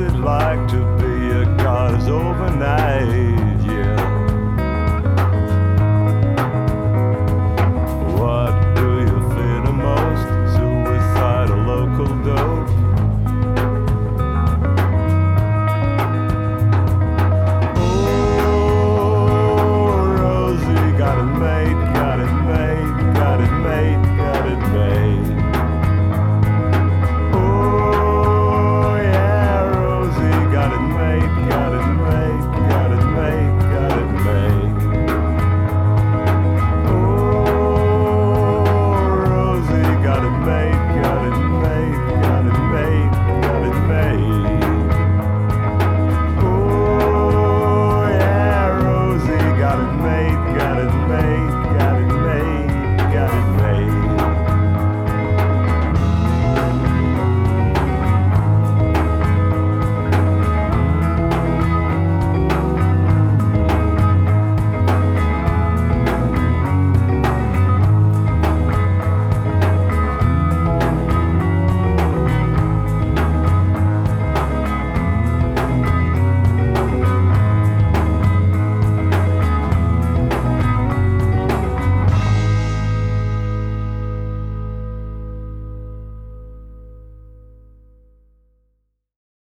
it like to